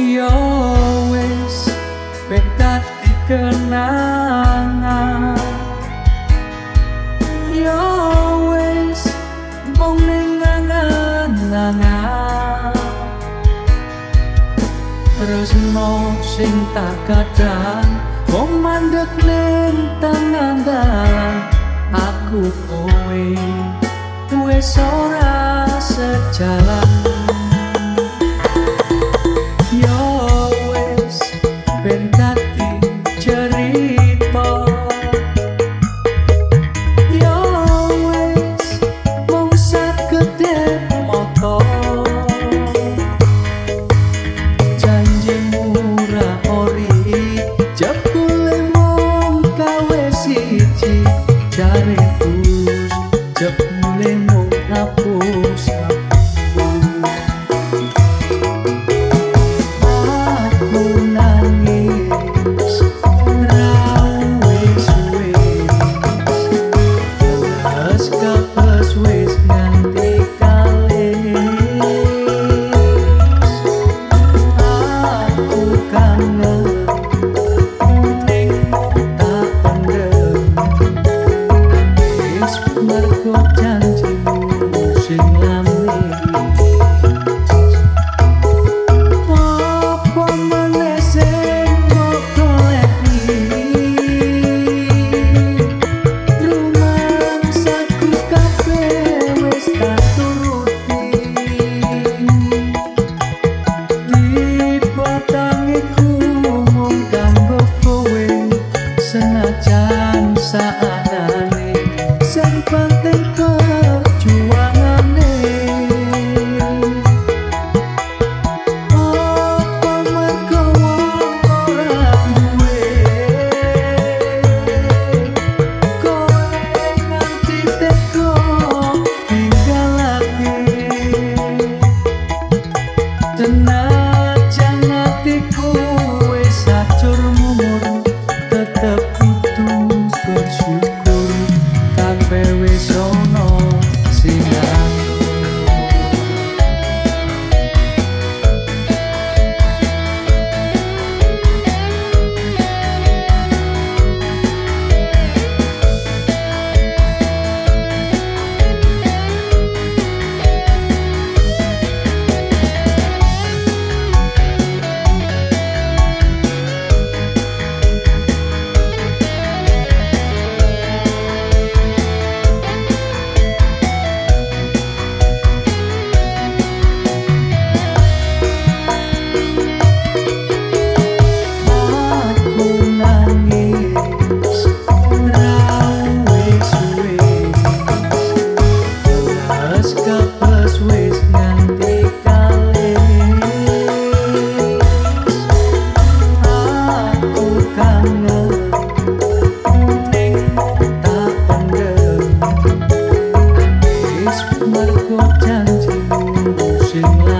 yo wis pentat dikenangan. Yo wis mung ning angan terus no sing tak kadang wong mandek ning tangan dalan aku kowe wis ora sejalan senajan 将进酒杯莫